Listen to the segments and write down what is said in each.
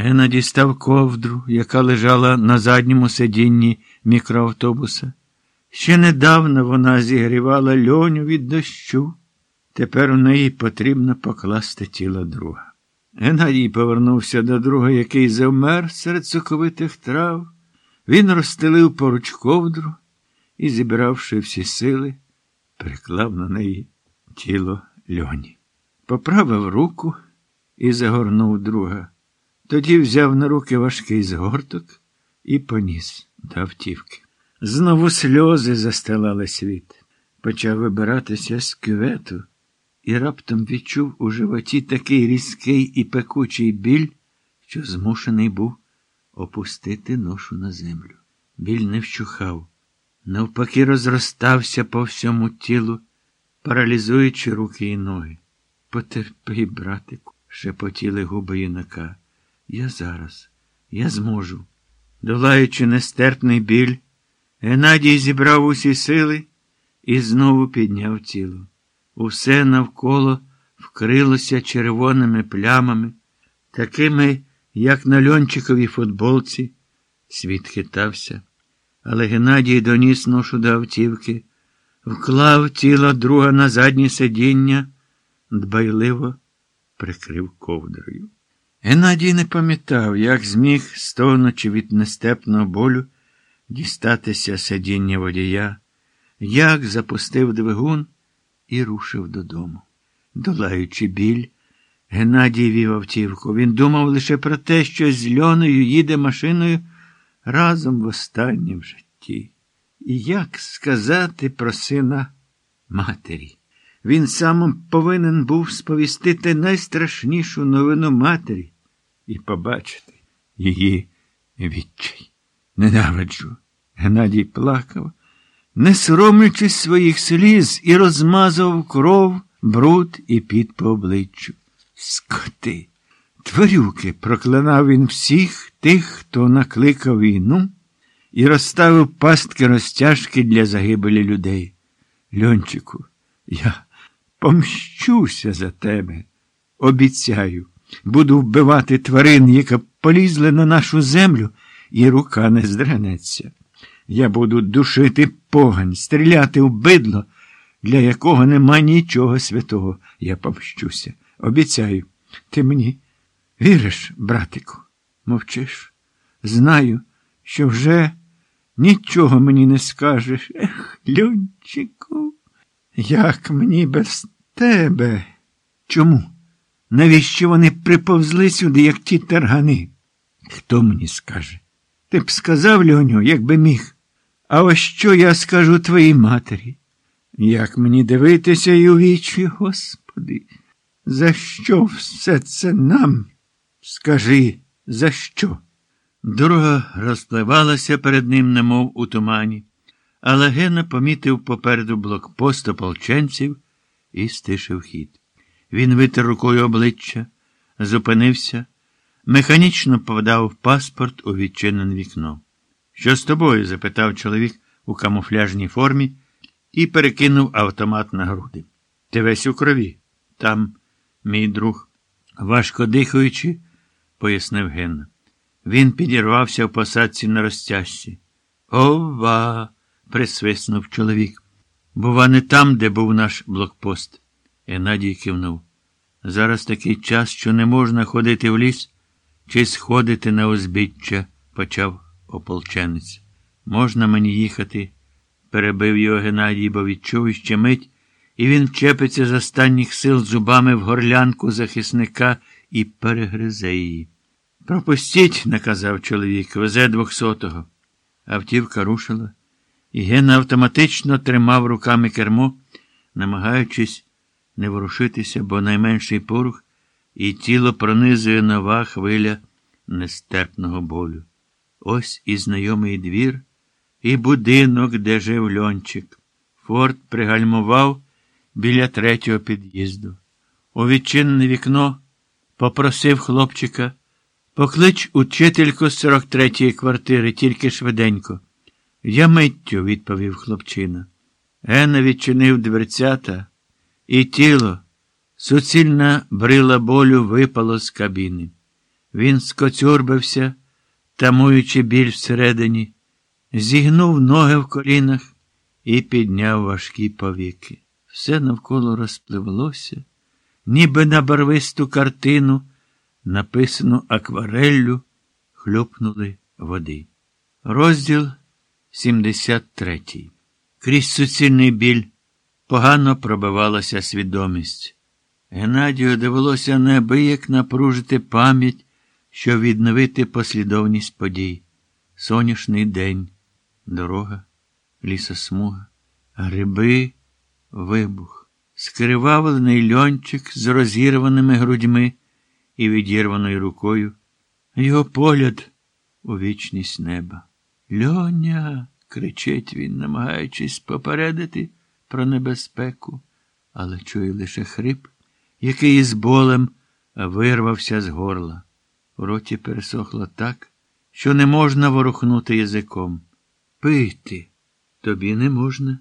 Гена дістав ковдру, яка лежала на задньому сидінні мікроавтобуса. Ще недавно вона зігрівала льоню від дощу. Тепер у неї потрібно покласти тіло друга. Геннадій повернувся до друга, який завмер серед соковитих трав. Він розстелив поруч ковдру і, зібравши всі сили, приклав на неї тіло льоні. Поправив руку і загорнув друга. Тоді взяв на руки важкий згорток і поніс до автівки. Знову сльози застилали світ. Почав вибиратися з кювету і раптом відчув у животі такий різкий і пекучий біль, що змушений був опустити ношу на землю. Біль не вщухав, навпаки, розростався по всьому тілу, паралізуючи руки і ноги. Потерпи, братику, шепотіли губи юнака. Я зараз, я зможу. Долаючи нестерпний біль, Геннадій зібрав усі сили і знову підняв тіло. Усе навколо вкрилося червоними плямами, такими, як на льончиковій футболці. Світ хитався, але Геннадій доніс ношу до автівки, вклав тіло друга на заднє сидіння, дбайливо прикрив ковдрою. Геннадій не пам'ятав, як зміг, стогнучи від нестепного болю, дістатися сидіння водія, як запустив двигун і рушив додому. Долаючи біль, Геннадій вів автівку. Він думав лише про те, що з льоною їде машиною разом в останнім житті. І як сказати про сина матері? Він сам повинен був сповістити найстрашнішу новину матері і побачити її відчай. Ненавиджу. Геннадій плакав, не соромлячись своїх сліз, і розмазав кров, бруд і під по обличчю. Скоти. Тварюки, проклинав він всіх тих, хто накликав війну, і розставив пастки розтяжки для загибелі людей. Льончику, я помщуся за тебе. Обіцяю, буду вбивати тварин, яка полізли на нашу землю, і рука не здренеться. Я буду душити погань, стріляти в бидло, для якого нема нічого святого. Я помщуся. Обіцяю, ти мені віриш, братику? Мовчиш? Знаю, що вже нічого мені не скажеш. Ех, Льончику, як мені без тебе? Чому? Навіщо вони приповзли сюди, як ті таргани? Хто мені скаже? Ти б сказав, Льоню, якби міг. А ось що я скажу твоїй матері? Як мені дивитися і у вічі, Господи? За що все це нам? Скажи, за що? Дорога розпливалася перед ним, немов у тумані, але Гена помітив попереду блокпост ополченців і стишив хід. Він витер рукою обличчя, зупинився, механічно подав паспорт у відчинене вікно. Що з тобою? запитав чоловік у камуфляжній формі і перекинув автомат на груди. Ти весь у крові. Там, мій друг, важко дихаючи, пояснив Генна. Він підірвався в посадці на розтяжці. Ова. Присвиснув чоловік. Бува, не там, де був наш блокпост. Геннадій кивнув. Зараз такий час, що не можна ходити в ліс чи сходити на узбіччя, почав ополченець. Можна мені їхати? перебив його Геннадій, бо відчув ще мить, і він вчепиться з останніх сил зубами в горлянку захисника і перегризе її. Пропустіть, наказав чоловік, везе двохсотого. Автівка рушила, і Гена автоматично тримав руками кермо, намагаючись не ворушитися, бо найменший порух, і тіло пронизує нова хвиля нестерпного болю. Ось і знайомий двір, і будинок, де жив льончик. Форт пригальмував біля третього під'їзду. У відчинене вікно попросив хлопчика. Поклич учительку з 43-ї квартири, тільки швиденько. Я миттю, відповів хлопчина. Гена відчинив дверцята, і тіло, суцільна брила болю випало з кабіни. Він скоцюрбився, тамуючи біль всередині, зігнув ноги в колінах і підняв важкі повіки. Все навколо розпливлося, ніби на барвисту картину, написану аквареллю, хлюпнули води. Розділ 73. Крізь суцільний біль погано пробивалася свідомість. Геннадію довелося неабияк напружити пам'ять, щоб відновити послідовність подій. Соняшний день, дорога, лісосмуга, гриби, вибух, скривавлений льончик з розірваними грудьми і відірваною рукою, його погляд у вічність неба. Льоня. кричить він, намагаючись попередити про небезпеку, але чує лише хрип, який із болем вирвався з горла. У роті пересохло так, що не можна ворухнути язиком. Пити тобі не можна.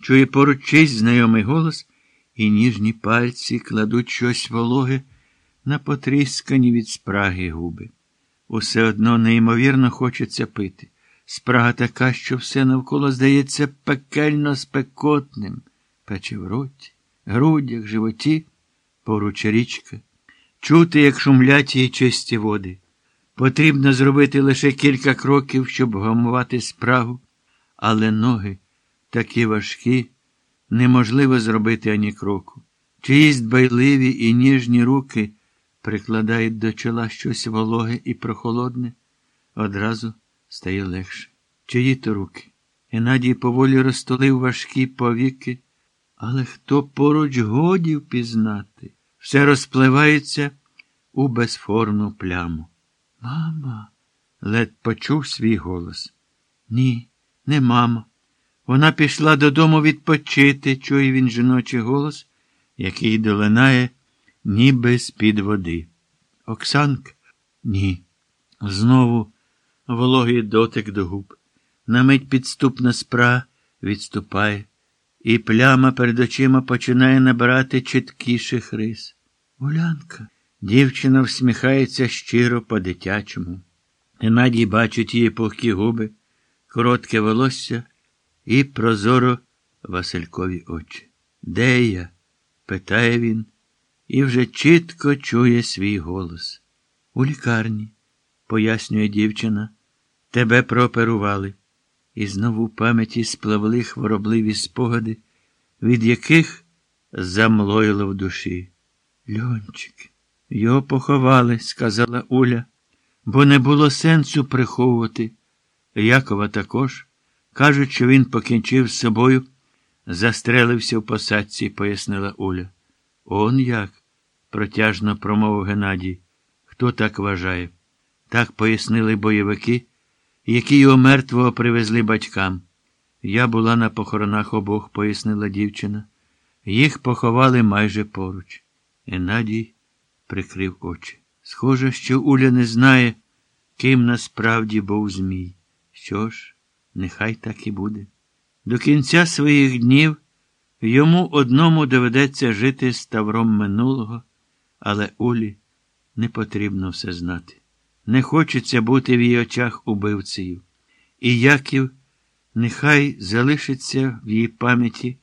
Чує поруч чийсь знайомий голос, і ніжні пальці кладуть щось вологе на потріскані від спраги губи. Усе одно неймовірно хочеться пити. Спрага така, що все навколо здається пекельно спекотним, пече в роті, грудях, животі, поруч річка. Чути, як шумлять її чисті води. Потрібно зробити лише кілька кроків, щоб гамувати спрагу, але ноги такі важкі, неможливо зробити ані кроку. Чиїсь дбайливі і ніжні руки прикладають до чола щось вологе і прохолодне, одразу стає легше. Чиї то руки? Геннадій поволі розтолив важкі повіки, але хто поруч годі впізнати, все розпливається у безформну пляму. Мама, ледь почув свій голос. Ні, не мама. Вона пішла додому відпочити, чує він жіночий голос, який долинає, ніби з-під води. Оксанка? Ні. Знову вологий дотик до губ. На мить підступна спра відступає, і пляма перед очима починає набирати чіткіших рис. Улянка. Дівчина всміхається щиро по-дитячому. Геннадій бачить її пухкі губи, коротке волосся і прозоро Василькові очі. Де я? питає він і вже чітко чує свій голос. У лікарні, пояснює дівчина, тебе прооперували. І знову в пам'яті спливли хворобливі спогади, від яких замлоїло в душі. Льончик, його поховали, сказала Уля, бо не було сенсу приховувати. Якова також, кажуть, що він покінчив з собою, застрелився в посадці, пояснила Уля. Он як? протяжно промовив Геннадій. Хто так вважає? Так пояснили бойовики, які його мертвого привезли батькам. Я була на похоронах обох, пояснила дівчина. Їх поховали майже поруч. Геннадій прикрив очі. Схоже, що Уля не знає, ким насправді був Змій. Що ж, нехай так і буде. До кінця своїх днів йому одному доведеться жити з тавром минулого, але Улі не потрібно все знати. Не хочеться бути в її очах убивцею. І Яків нехай залишиться в її пам'яті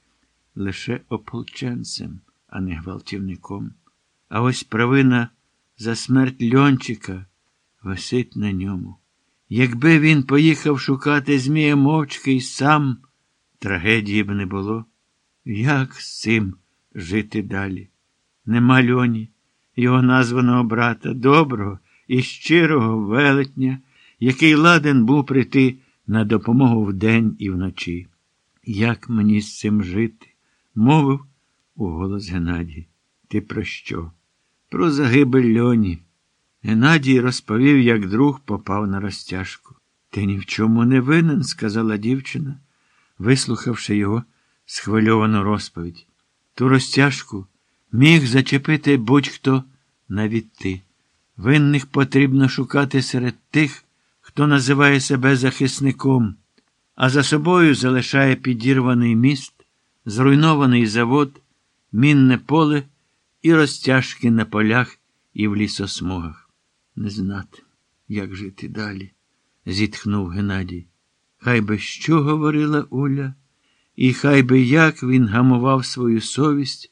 лише ополченцем, а не гвалтівником. А ось провина за смерть льончика висить на ньому. Якби він поїхав шукати Змія мовчки і сам, трагедії б не було. Як з цим жити далі? Нема льоні, його названого брата, доброго і щирого велетня, який ладен був прийти на допомогу вдень і вночі. Як мені з цим жити? мовив уголос Геннадій. Ти про що? Про загибель льоні. Геннадій розповів, як друг попав на розтяжку. Ти ні в чому не винен, сказала дівчина, вислухавши його схвильовану розповідь. Ту розтяжку міг зачепити будь-хто навіть ти. Винних потрібно шукати серед тих, хто називає себе захисником, а за собою залишає підірваний міст, зруйнований завод, мінне поле і розтяжки на полях і в лісосмугах. не знати, як жити далі, зітхнув Геннадій. Хай би що говорила Уля, і хай би як він гамував свою совість,